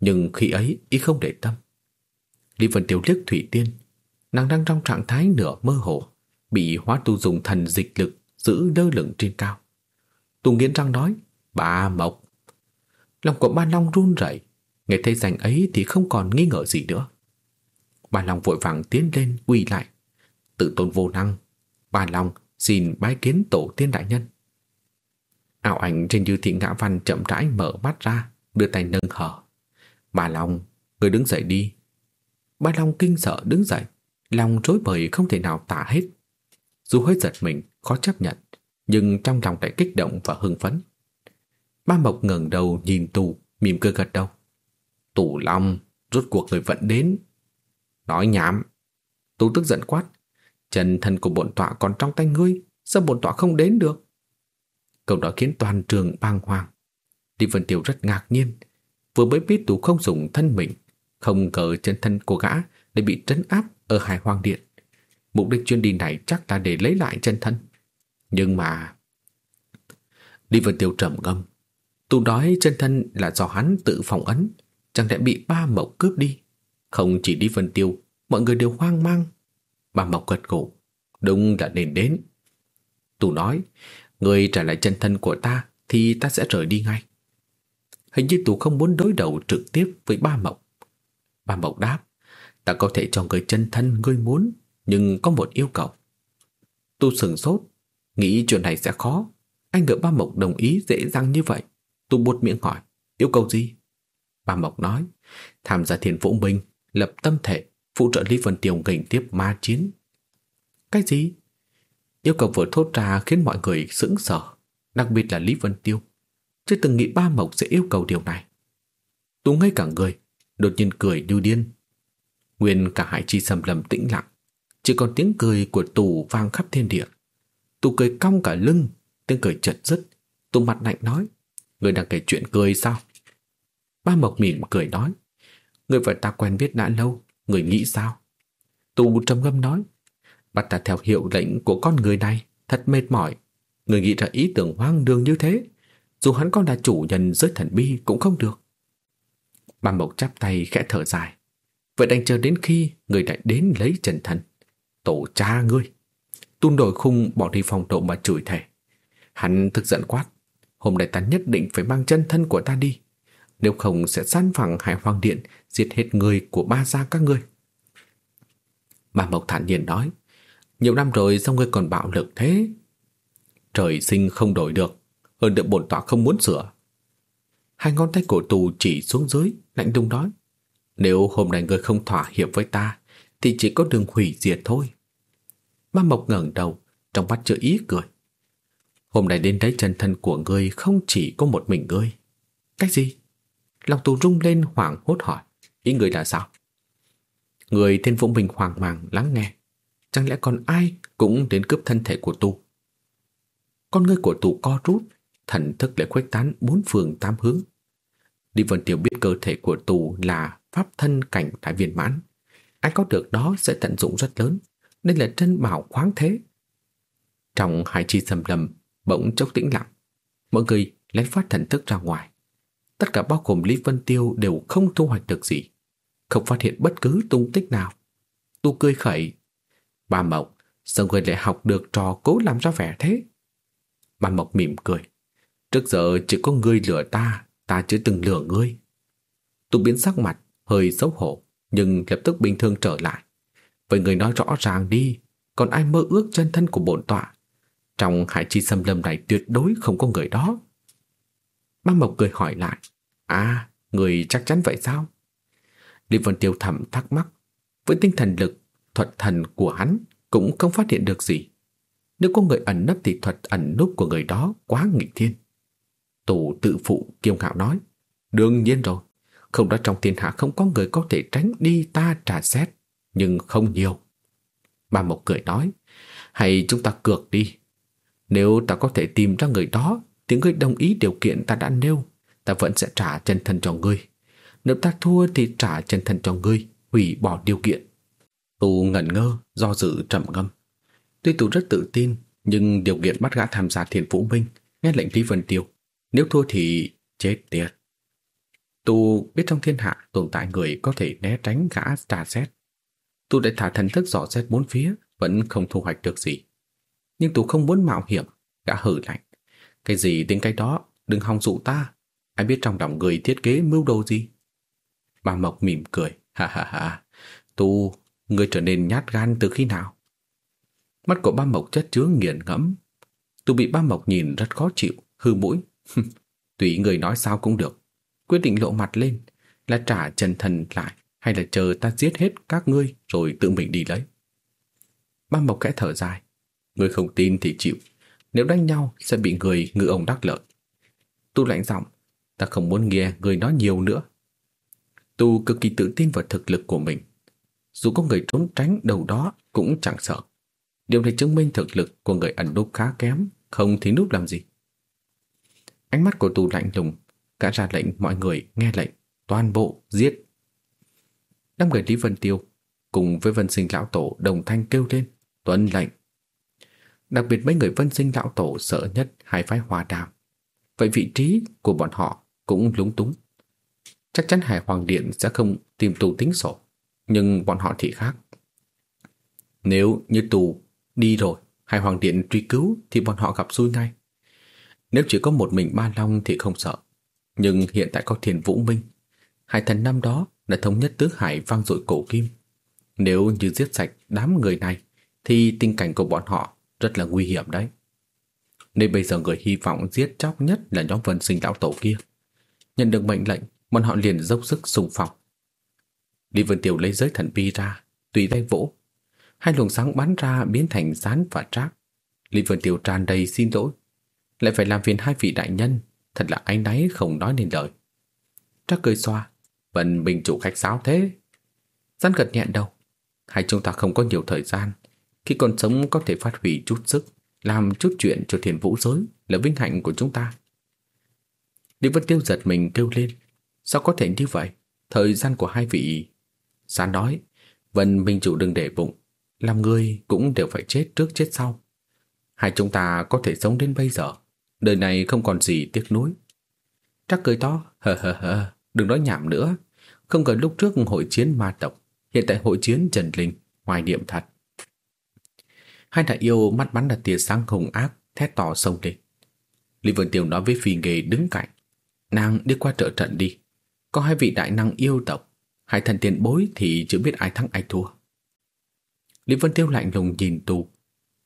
nhưng khi ấy y không để tâm. Lý Vân Tiêu liếc Thủy Tiên, nàng đang trong trạng thái nửa mơ hồ, bị hóa tu dùng thần dịch lực giữ đơ lửng trên cao. Tùng nghiến răng nói, bà Mộc. Lòng của ba Long run rẩy, nghe thấy danh ấy thì không còn nghi ngờ gì nữa. Ba Long vội vàng tiến lên quỳ lại. Tự tôn vô năng, ba Long xin bái kiến tổ tiên đại nhân. Ảo ảnh trên dư thị ngã văn chậm rãi mở mắt ra, đưa tay nâng hở. Bà Long, người đứng dậy đi. Ba Long kinh sợ đứng dậy, lòng rối bời không thể nào tả hết. Dù hơi giật mình, khó chấp nhận, nhưng trong lòng lại kích động và hưng phấn. Ba Mộc ngẩng đầu nhìn tù, mỉm cười gật đầu. Tù Long, rốt cuộc người vẫn đến. Nói nhảm. Tù tức giận quát. Chân thân của bổn tọa còn trong tay ngươi, sao bổn tọa không đến được? Câu đó khiến toàn trường bàng hoàng. Lý Vân Tiêu rất ngạc nhiên. Vừa mới biết tù không dùng thân mình, không ngờ chân thân của gã để bị trấn áp ở Hải Hoàng Điện. Mục đích chuyến đi này chắc là để lấy lại chân thân. Nhưng mà... Lý Vân Tiêu trầm ngâm. Tù đói chân thân là do hắn tự phòng ấn, chẳng lẽ bị ba mộc cướp đi. Không chỉ Lý Vân Tiêu, mọi người đều hoang mang. Ba mộc gật gù. Đúng là nên đến. Tù nói, người trả lại chân thân của ta thì ta sẽ rời đi ngay. Hình như tù không muốn đối đầu trực tiếp với ba mộc. Ba mộc đáp, ta có thể cho người chân thân ngươi muốn, nhưng có một yêu cầu. Tu sừng sốt, nghĩ chuyện này sẽ khó. Anh ngựa ba Mộc đồng ý dễ dàng như vậy. Tu buột miệng hỏi, yêu cầu gì? Ba Mộc nói, tham gia thiền vũ minh, lập tâm thể, phụ trợ Lý Vân Tiêu nghỉnh tiếp ma chiến. Cái gì? Yêu cầu vừa thốt ra khiến mọi người sững sờ, đặc biệt là Lý Vân Tiêu. Chưa từng nghĩ ba Mộc sẽ yêu cầu điều này. Tu ngay cả người, đột nhiên cười như điên. Nguyên cả hải chi sầm lầm tĩnh lặng. Chỉ còn tiếng cười của tù vang khắp thiên địa. Tù cười cong cả lưng, Tiếng cười chật dứt. Tù mặt lạnh nói, Người đang kể chuyện cười sao? Ba Mộc mỉm cười nói, Người và ta quen biết đã lâu, Người nghĩ sao? Tù trầm ngâm nói, Bắt ta theo hiệu lệnh của con người này, Thật mệt mỏi. Người nghĩ ra ý tưởng hoang đường như thế, Dù hắn còn là chủ nhân giới thần bi cũng không được. Ba Mộc chắp tay khẽ thở dài Vậy đành chờ đến khi người lại đến lấy trần thần Tổ cha ngươi. Tun đổi khung bỏ đi phòng độ mà chửi thề. Hắn thực giận quát. Hôm nay ta nhất định phải mang chân thân của ta đi. Nếu không sẽ san phẳng hải hoàng điện, giết hết người của ba gia các ngươi. Bà Mộc thản nhiên nói. Nhiều năm rồi sao ngươi còn bạo lực thế? Trời sinh không đổi được, hơn được bổn tọa không muốn sửa. Hai ngón tay cổ tù chỉ xuống dưới, lạnh lùng nói. Nếu hôm nay ngươi không thỏa hiệp với ta, thì chỉ có đường hủy diệt thôi. Ma Mộc ngẩng đầu, trong mắt chữ ý cười. Hôm nay đến đấy chân thân của ngươi không chỉ có một mình ngươi. Cách gì? Lòng tù rung lên hoảng hốt hỏi. Ý người là sao? Người thiên vũ bình hoàng màng lắng nghe. Chẳng lẽ còn ai cũng đến cướp thân thể của tu? Con ngươi của tù co rút, thần thức lại khuếch tán bốn phương tám hướng. Đi Vân Tiểu biết cơ thể của tù là pháp thân cảnh đại viên mãn. Ai có được đó sẽ tận dụng rất lớn, đây là chân bảo khoáng thế. Trong hai chi sầm lầm, bỗng chốc tĩnh lặng. Mọi người lén phát thần thức ra ngoài. Tất cả bao gồm Lý Vân Tiêu đều không thu hoạch được gì, không phát hiện bất cứ tung tích nào. Tu cười khẩy. Bà Mộc, sao người lại học được trò cố làm ra vẻ thế? Bà Mộc mỉm cười. Trước giờ chỉ có ngươi lừa ta, ta chưa từng lừa ngươi. Tu biến sắc mặt, hơi xấu hổ, nhưng lập tức bình thường trở lại. Vậy người nói rõ ràng đi, còn ai mơ ước chân thân của bổn tọa? Trong hải chi xâm lâm này tuyệt đối không có người đó. Ba Mộc cười hỏi lại. À, người chắc chắn vậy sao? Lý Vân Tiêu thầm thắc mắc. Với tinh thần lực, thuật thần của hắn cũng không phát hiện được gì. Nếu có người ẩn nấp thì thuật ẩn núp của người đó quá nghịch thiên. tổ tự phụ kiêu ngạo nói. Đương nhiên rồi. Không đó trong thiên hạ không có người có thể tránh đi ta trả xét. Nhưng không nhiều. ba Mộc cười nói. Hay chúng ta cược đi. Nếu ta có thể tìm ra người đó thì ngươi đồng ý điều kiện ta đã nêu ta vẫn sẽ trả chân thân cho ngươi. Nếu ta thua thì trả chân thân cho ngươi, hủy bỏ điều kiện. Tù ngẩn ngơ, do dự trầm ngâm. Tuy Tù rất tự tin, nhưng điều kiện bắt gã tham gia thiền vũ minh, nghe lệnh Lý Vân Tiêu. Nếu thua thì chết tiệt. Tù biết trong thiên hạ tồn tại người có thể né tránh gã trà xét. Tu đã thả thần thức dò xét bốn phía, vẫn không thu hoạch được gì. Nhưng tu không muốn mạo hiểm, gã hử lạnh. Cái gì đến cái đó, đừng hòng dụ ta. Ai biết trong lòng người thiết kế mưu đồ gì? Bà Mộc mỉm cười. Ha ha ha. Tu, người trở nên nhát gan từ khi nào? Mắt của ba Mộc chất chứa nghiền ngẫm. Tu bị ba Mộc nhìn rất khó chịu, hư mũi. Tùy người nói sao cũng được. Quyết định lộ mặt lên là trả trần thần lại hay là chờ ta giết hết các ngươi rồi tự mình đi lấy. Băng Mộc kẽ thở dài. Người không tin thì chịu. Nếu đánh nhau sẽ bị người ngư ông đắc lợi. Tu lạnh giọng Ta không muốn nghe người nói nhiều nữa. Tu cực kỳ tự tin vào thực lực của mình. Dù có người trốn tránh đầu đó cũng chẳng sợ. Điều này chứng minh thực lực của người ẩn đô khá kém, không thì núp làm gì. Ánh mắt của tù lạnh lùng, cả ra lệnh mọi người nghe lệnh, toàn bộ giết. Năm người Lý Vân Tiêu cùng với Vân Sinh Lão Tổ đồng thanh kêu lên, tuân lệnh. Đặc biệt mấy người Vân Sinh Lão Tổ sợ nhất hai phái hòa đàm. Vậy vị trí của bọn họ cũng lúng túng. Chắc chắn Hải Hoàng Điện sẽ không tìm tù tính sổ, nhưng bọn họ thì khác. Nếu như tù đi rồi, Hải Hoàng Điện truy cứu thì bọn họ gặp xui ngay. Nếu chỉ có một mình Ba Long thì không sợ, nhưng hiện tại có Thiền Vũ Minh. Hải thần năm đó đã thống nhất tứ hải vang dội cổ kim. Nếu như giết sạch đám người này, thì tình cảnh của bọn họ rất là nguy hiểm đấy. Nên bây giờ người hy vọng giết chóc nhất là nhóm vân sinh lão tổ kia. Nhận được mệnh lệnh, bọn họ liền dốc sức xung phong. Lý Vân Tiểu lấy giới thần bi ra, tùy tay vỗ. Hai luồng sáng bắn ra biến thành rán và trác. Lý Vân Tiểu tràn đầy xin lỗi. Lại phải làm phiền hai vị đại nhân, thật là ánh náy không nói nên lời. Trác cười xoa, vẫn bình chủ khách sáo thế. Rắn gật nhẹ đầu. Hai chúng ta không có nhiều thời gian. Khi còn sống có thể phát huy chút sức, làm chút chuyện cho thiền vũ giới là vinh hạnh của chúng ta. Lý Vân Tiêu giật mình kêu lên. Sao có thể như vậy? Thời gian của hai vị... Gián nói, Vân Minh Chủ đừng để bụng. Làm người cũng đều phải chết trước chết sau. Hai chúng ta có thể sống đến bây giờ. Đời này không còn gì tiếc nuối. Trác cười to, hờ hờ hờ, đừng nói nhảm nữa. Không cần lúc trước hội chiến ma tộc, hiện tại hội chiến Trần Linh, hoài niệm thật. Hai đại yêu mắt bắn là tia sáng hùng ác, thét to sông lên. Lý Vân Tiêu nói với phi nghề đứng cạnh. Nàng đi qua trợ trận đi. Có hai vị đại năng yêu tộc, hai thần tiền bối thì chưa biết ai thắng ai thua. Lý Vân Tiêu lạnh lùng nhìn tù.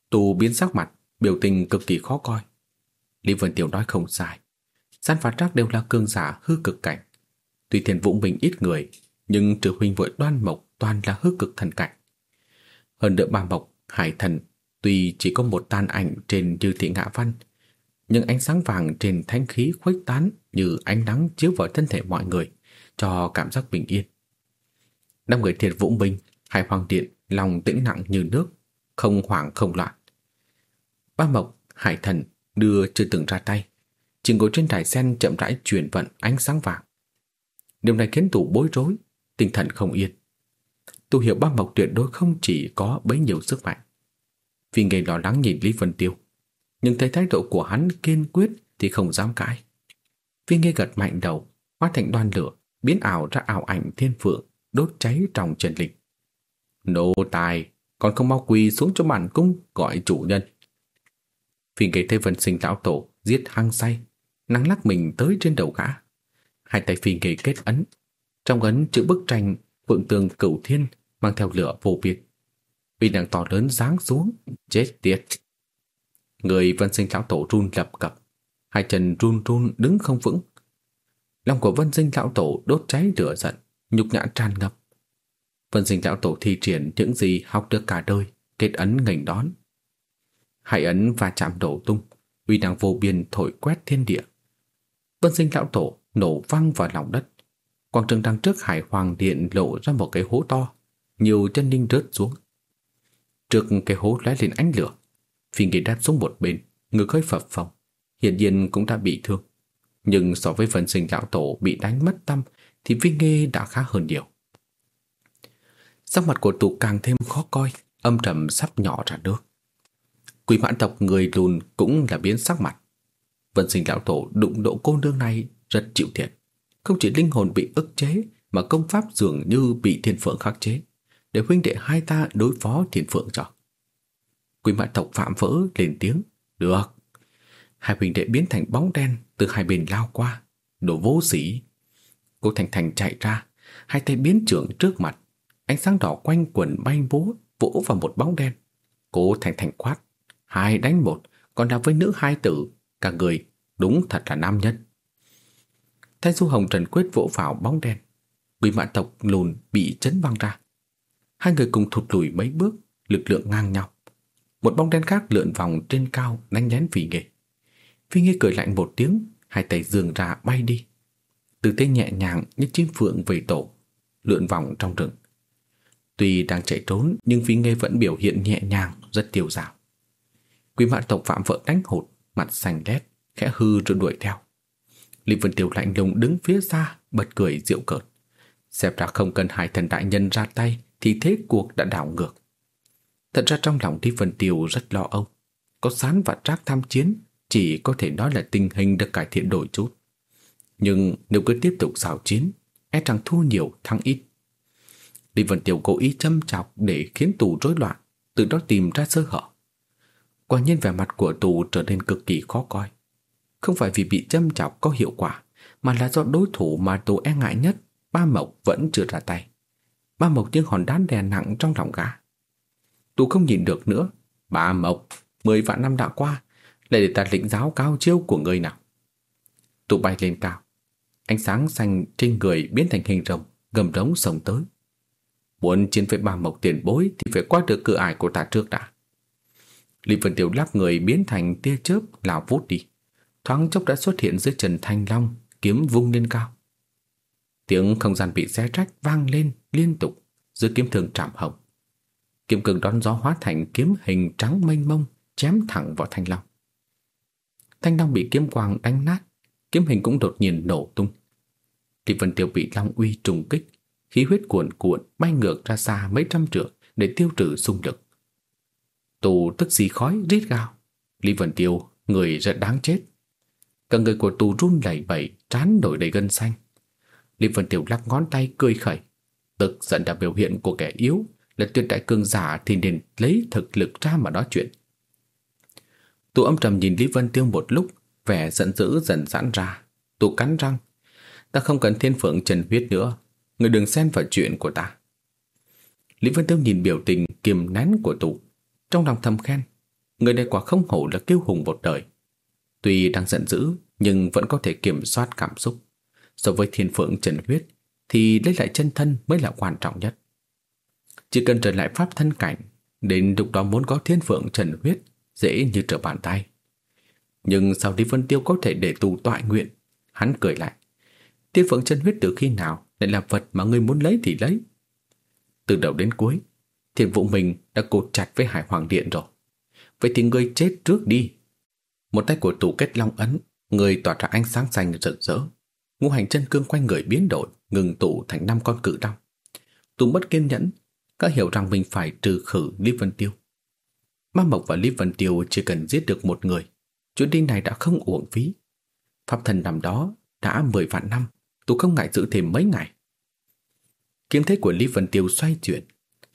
Tù biến sắc mặt, biểu tình cực kỳ khó coi. Lý Vân Tiểu nói không sai. gian và Trác đều là cương giả hư cực cảnh. Tuy thiên vũ mình ít người, nhưng trừ huynh vội đoan mộc toàn là hư cực thần cảnh. Hơn nữa ba mộc, hải thần, tuy chỉ có một tan ảnh trên dư thị ngã văn, nhưng ánh sáng vàng trên thanh khí khuếch tán như ánh nắng chiếu vào thân thể mọi người, cho cảm giác bình yên. Năm người thiệt vũ binh, hải hoàng điện, lòng tĩnh nặng như nước, không hoảng không loạn. Ba mộc, hải thần đưa chưa từng ra tay, chỉ ngồi trên đài sen chậm rãi chuyển vận ánh sáng vàng. Điều này khiến tù bối rối, tinh thần không yên. Tu hiểu bác mộc tuyệt đối không chỉ có bấy nhiêu sức mạnh. Vì ngày lo lắng nhìn Lý Vân Tiêu, nhưng thấy thái độ của hắn kiên quyết thì không dám cãi. Vì nghe gật mạnh đầu, hóa thành đoan lửa, biến ảo ra ảo ảnh thiên phượng, đốt cháy trong trần lịch. Nô tài, còn không mau quỳ xuống cho bản cung gọi chủ nhân. Vì nghe thấy vân sinh lão tổ giết hăng say, nắng lắc mình tới trên đầu gã. Hai tay phi nghề kết ấn, trong ấn chữ bức tranh vượng tường cửu thiên mang theo lửa vô biệt. Vì nàng to lớn giáng xuống, chết tiệt. Người vân sinh lão tổ run lập cập, hai chân run run đứng không vững. Lòng của vân sinh lão tổ đốt cháy lửa giận, nhục nhã tràn ngập. Vân sinh lão tổ thi triển những gì học được cả đời, kết ấn ngành đón hải ấn và chạm đổ tung, uy năng vô biên thổi quét thiên địa. Vân sinh lão tổ nổ văng vào lòng đất. Quảng trường đằng trước hải hoàng điện lộ ra một cái hố to, nhiều chân linh rớt xuống. Trước cái hố lóe lên ánh lửa, phi nghị đáp xuống một bên, ngực hơi phập phồng, hiện nhiên cũng đã bị thương. Nhưng so với phần sinh lão tổ bị đánh mất tâm thì Vinh Nghê đã khá hơn nhiều. Sắc mặt của tụ càng thêm khó coi, âm trầm sắp nhỏ ra nước. Quỷ mãn tộc người lùn cũng là biến sắc mặt. Vân sinh lão tổ đụng độ cô nương này rất chịu thiệt. Không chỉ linh hồn bị ức chế mà công pháp dường như bị thiên phượng khắc chế. Để huynh đệ hai ta đối phó thiên phượng cho. Quỷ mãn tộc phạm vỡ lên tiếng. Được. Hai huynh đệ biến thành bóng đen từ hai bên lao qua. Đồ vô sĩ. Cô Thành Thành chạy ra, hai tay biến trưởng trước mặt. Ánh sáng đỏ quanh quần bay bố vỗ vào một bóng đen. Cô Thành Thành quát. Hai đánh một, còn là với nữ hai tử. Cả người đúng thật là nam nhân. Thái Du Hồng Trần Quyết vỗ vào bóng đen. Quỷ mạn tộc lùn bị chấn văng ra. Hai người cùng thụt lùi mấy bước, lực lượng ngang nhau. Một bóng đen khác lượn vòng trên cao đánh nhén Phi Nghê. Phi Nghê cười lạnh một tiếng, hai tay dường ra bay đi. Từ thế nhẹ nhàng như chim phượng về tổ, lượn vòng trong rừng. Tuy đang chạy trốn nhưng Phi Nghê vẫn biểu hiện nhẹ nhàng, rất tiêu dạo. Quý mạn tộc phạm vợ đánh hụt, mặt xanh lét khẽ hư rồi đuổi theo. Lý Vân Tiêu lạnh lùng đứng phía xa, bật cười diệu cợt. Xem ra không cần hải thần đại nhân ra tay thì thế cuộc đã đảo ngược. Thật ra trong lòng Lý Vân Tiêu rất lo âu. Có sán và trác tham chiến chỉ có thể nói là tình hình được cải thiện đổi chút. Nhưng nếu cứ tiếp tục xào chiến, e rằng thua nhiều thắng ít. Lý Vân Tiêu cố ý châm chọc để khiến tù rối loạn, từ đó tìm ra sơ hở. Quả nhiên vẻ mặt của tù trở nên cực kỳ khó coi. Không phải vì bị châm chọc có hiệu quả, mà là do đối thủ mà tù e ngại nhất, ba mộc vẫn chưa ra tay. Ba mộc tiếng hòn đá đè nặng trong lòng gã. Tù không nhìn được nữa. Ba mộc, mười vạn năm đã qua, lại để ta lĩnh giáo cao chiêu của người nào. Tụ bay lên cao. Ánh sáng xanh trên người biến thành hình rồng, gầm rống sông tới. Muốn chiến với ba mộc tiền bối thì phải qua được cửa ải của ta trước đã. Lý Vân tiểu lắp người biến thành tia chớp lao vút đi. Thoáng chốc đã xuất hiện dưới trần thanh long, kiếm vung lên cao. Tiếng không gian bị xé rách vang lên liên tục dưới kiếm thường trảm hồng. Kiếm cường đón gió hóa thành kiếm hình trắng mênh mông chém thẳng vào thanh long. Thanh long bị kiếm quang đánh nát, kiếm hình cũng đột nhiên nổ tung. Lý Vân tiểu bị long uy trùng kích, khí huyết cuộn cuộn bay ngược ra xa mấy trăm trượng để tiêu trừ xung lực. Tù tức xì khói rít gào. Lý Vân Tiêu, người rất đáng chết. Cả người của tù run lẩy bẩy, trán nổi đầy gân xanh. Lý Vân Tiêu lắc ngón tay cười khẩy. Tức giận là biểu hiện của kẻ yếu, là tuyệt đại cường giả thì nên lấy thực lực ra mà nói chuyện. Tù âm trầm nhìn Lý Vân Tiêu một lúc, vẻ giận dữ dần giãn ra. Tù cắn răng. Ta không cần thiên phượng trần huyết nữa, người đừng xen vào chuyện của ta. Lý Vân Tiêu nhìn biểu tình kiềm nén của tù, trong lòng thầm khen, người này quả không hổ là kiêu hùng một đời. Tuy đang giận dữ, nhưng vẫn có thể kiểm soát cảm xúc. So với thiên phượng trần huyết, thì lấy lại chân thân mới là quan trọng nhất. Chỉ cần trở lại pháp thân cảnh, đến lúc đó muốn có thiên phượng trần huyết, dễ như trở bàn tay. Nhưng sao Lý Vân Tiêu có thể để tù tọa nguyện? Hắn cười lại. Thiên phượng chân huyết từ khi nào lại là vật mà ngươi muốn lấy thì lấy? Từ đầu đến cuối, thiên vụ mình đã cột chặt với Hải Hoàng Điện rồi. Vậy thì ngươi chết trước đi. Một tay của tủ kết long ấn, người tỏa ra ánh sáng xanh rực rỡ. Ngũ hành chân cương quanh người biến đổi, ngừng tụ thành năm con cự long. Tù mất kiên nhẫn, các hiểu rằng mình phải trừ khử Lý Vân Tiêu. Ma Mộc và Lý Vân Tiêu chỉ cần giết được một người, chuyến đi này đã không uổng phí. Pháp thần nằm đó đã mười vạn năm, tôi không ngại giữ thêm mấy ngày. Kiếm thế của Lý Vân Tiêu xoay chuyển,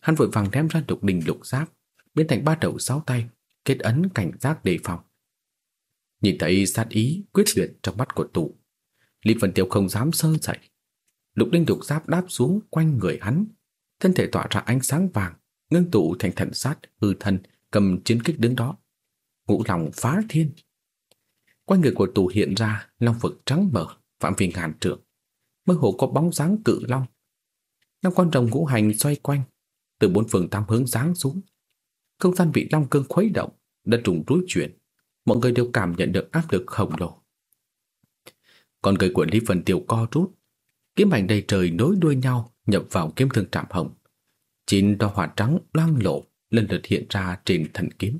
hắn vội vàng đem ra đục đình lục giáp, biến thành ba đầu sáu tay, kết ấn cảnh giác đề phòng. Nhìn thấy sát ý quyết liệt trong mắt của tụ Lý Vân Tiêu không dám sơ sẩy. Lục đinh lục giáp đáp xuống quanh người hắn, thân thể tỏa ra ánh sáng vàng, ngưng tụ thành thần sát hư thân cầm chiến kích đứng đó. Ngũ lòng phá thiên. Quanh người của tù hiện ra long vực trắng mở, phạm vi ngàn trượng. Mơ hồ có bóng dáng cự long. Năm con rồng ngũ hành xoay quanh, từ bốn phương tám hướng giáng xuống. Không gian bị long cương khuấy động, đất trùng rối chuyển. Mọi người đều cảm nhận được áp lực khổng lồ. Con người của Lý Vân Tiêu co rút, kiếm ảnh đầy trời nối đuôi nhau nhập vào kiếm thương trạm hồng. Chín đo hỏa trắng loang lộ lần lượt hiện ra trên thần kiếm.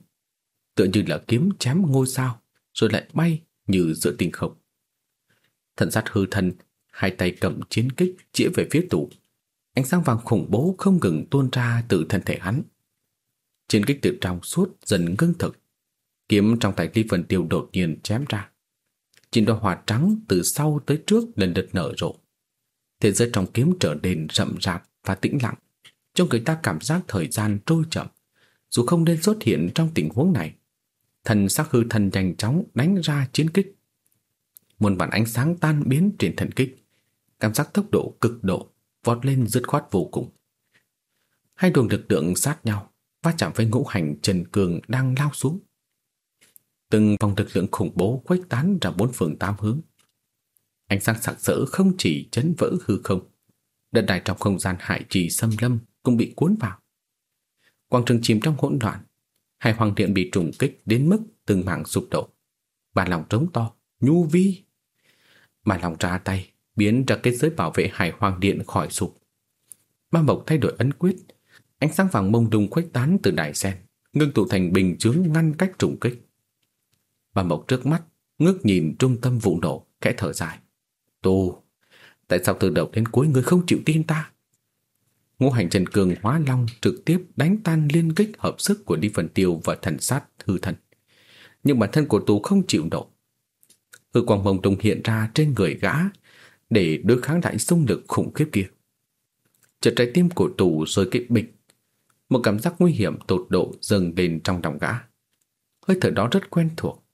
Tựa như là kiếm chém ngôi sao, rồi lại bay như giữa tinh không. Thần sát hư thần, hai tay cầm chiến kích chĩa về phía tủ. Ánh sáng vàng khủng bố không ngừng tuôn ra từ thân thể hắn. Chiến kích từ trong suốt dần ngưng thực. Kiếm trong tay Lý Vân Tiêu đột nhiên chém ra. Chín đo hòa trắng từ sau tới trước lần lượt nở rộ. Thế giới trong kiếm trở nên rậm rạp và tĩnh lặng, cho người ta cảm giác thời gian trôi chậm, dù không nên xuất hiện trong tình huống này. Thần sắc hư thần nhanh chóng đánh ra chiến kích. Muôn bản ánh sáng tan biến trên thần kích, cảm giác tốc độ cực độ, vọt lên dứt khoát vô cùng. Hai luồng lực lượng sát nhau, va chạm với ngũ hành Trần Cường đang lao xuống. Từng vòng lực lượng khủng bố khuếch tán ra bốn phương tám hướng. Ánh sáng sặc sỡ không chỉ chấn vỡ hư không, đất đai trong không gian hải trì xâm lâm cũng bị cuốn vào. Quang trường chìm trong hỗn loạn, hai hoàng điện bị trùng kích đến mức từng mảng sụp đổ. Bà lòng trống to, nhu vi. Bà lòng ra tay, biến ra kết giới bảo vệ hải hoàng điện khỏi sụp. Ma Mộc thay đổi ấn quyết, ánh sáng vàng mông lung khuếch tán từ đại sen, ngưng tụ thành bình chướng ngăn cách trùng kích. ba Mộc trước mắt, ngước nhìn trung tâm vụ nổ, khẽ thở dài. Tù, tại sao từ đầu đến cuối người không chịu tin ta? Ngũ hành Trần Cường hóa long trực tiếp đánh tan liên kích hợp sức của Đi Phần Tiêu và thần sát hư thần. Nhưng bản thân của tù không chịu nổi. Hư quang mông tung hiện ra trên người gã để đối kháng lại xung lực khủng khiếp kia. Chợt trái tim của tù rơi cái bịch. Một cảm giác nguy hiểm tột độ dâng lên trong lòng gã. Hơi thở đó rất quen thuộc.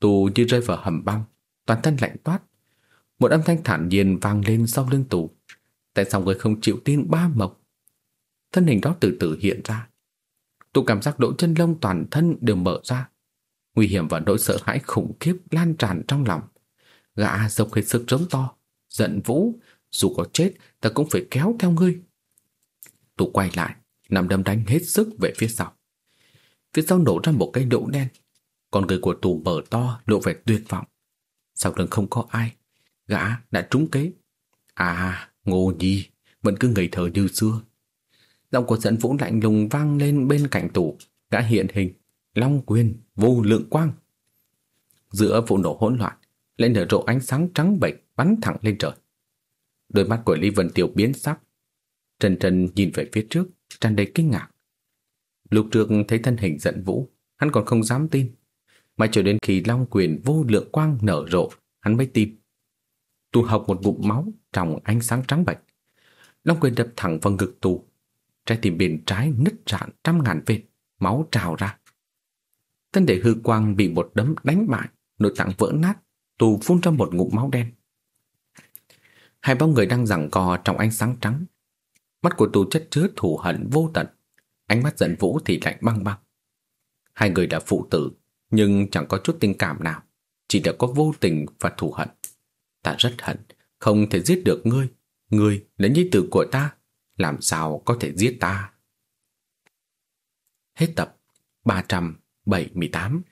Tù như rơi vào hầm băng, toàn thân lạnh toát. Một âm thanh thản nhiên vang lên sau lưng tù. Tại sao người không chịu tin ba mộc? Thân hình đó từ từ hiện ra. Tù cảm giác lỗ chân lông toàn thân đều mở ra. Nguy hiểm và nỗi sợ hãi khủng khiếp lan tràn trong lòng. Gã dốc hết sức trống to, giận vũ, dù có chết ta cũng phải kéo theo ngươi. Tụ quay lại, nằm đâm đánh hết sức về phía sau. Phía sau nổ ra một cây đỗ đen. Con người của tù mở to lộ vẻ tuyệt vọng. Sau lưng không có ai, gã đã trúng kế. À, Ngô Nhi vẫn cứ ngây thờ như xưa. Giọng của dẫn vũ lạnh lùng vang lên bên cạnh tủ, gã hiện hình, long quyền, vô lượng quang. Giữa vụ nổ hỗn loạn, lên nở rộ ánh sáng trắng bệch bắn thẳng lên trời. Đôi mắt của Lý Vân Tiểu biến sắc. Trần Trần nhìn về phía trước, tràn đầy kinh ngạc. Lục Trược thấy thân hình giận vũ, hắn còn không dám tin. mà cho đến khi long quyền vô lượng quang nở rộ, hắn mới tin. Tu học một ngụm máu trong ánh sáng trắng bệch. Long quyền đập thẳng vào ngực tù. Trái tim bên trái nứt rạn trăm ngàn vết, máu trào ra. Thân thể hư quang bị một đấm đánh bại, nội tạng vỡ nát, tù phun ra một ngụm máu đen. Hai bóng người đang giằng co trong ánh sáng trắng. Mắt của tù chất chứa thù hận vô tận, ánh mắt giận vũ thì lạnh băng băng. Hai người đã phụ tử, nhưng chẳng có chút tình cảm nào, chỉ đã có vô tình và thù hận. Ta rất hận, không thể giết được ngươi, ngươi là nhi tử của ta, làm sao có thể giết ta? Hết tập 378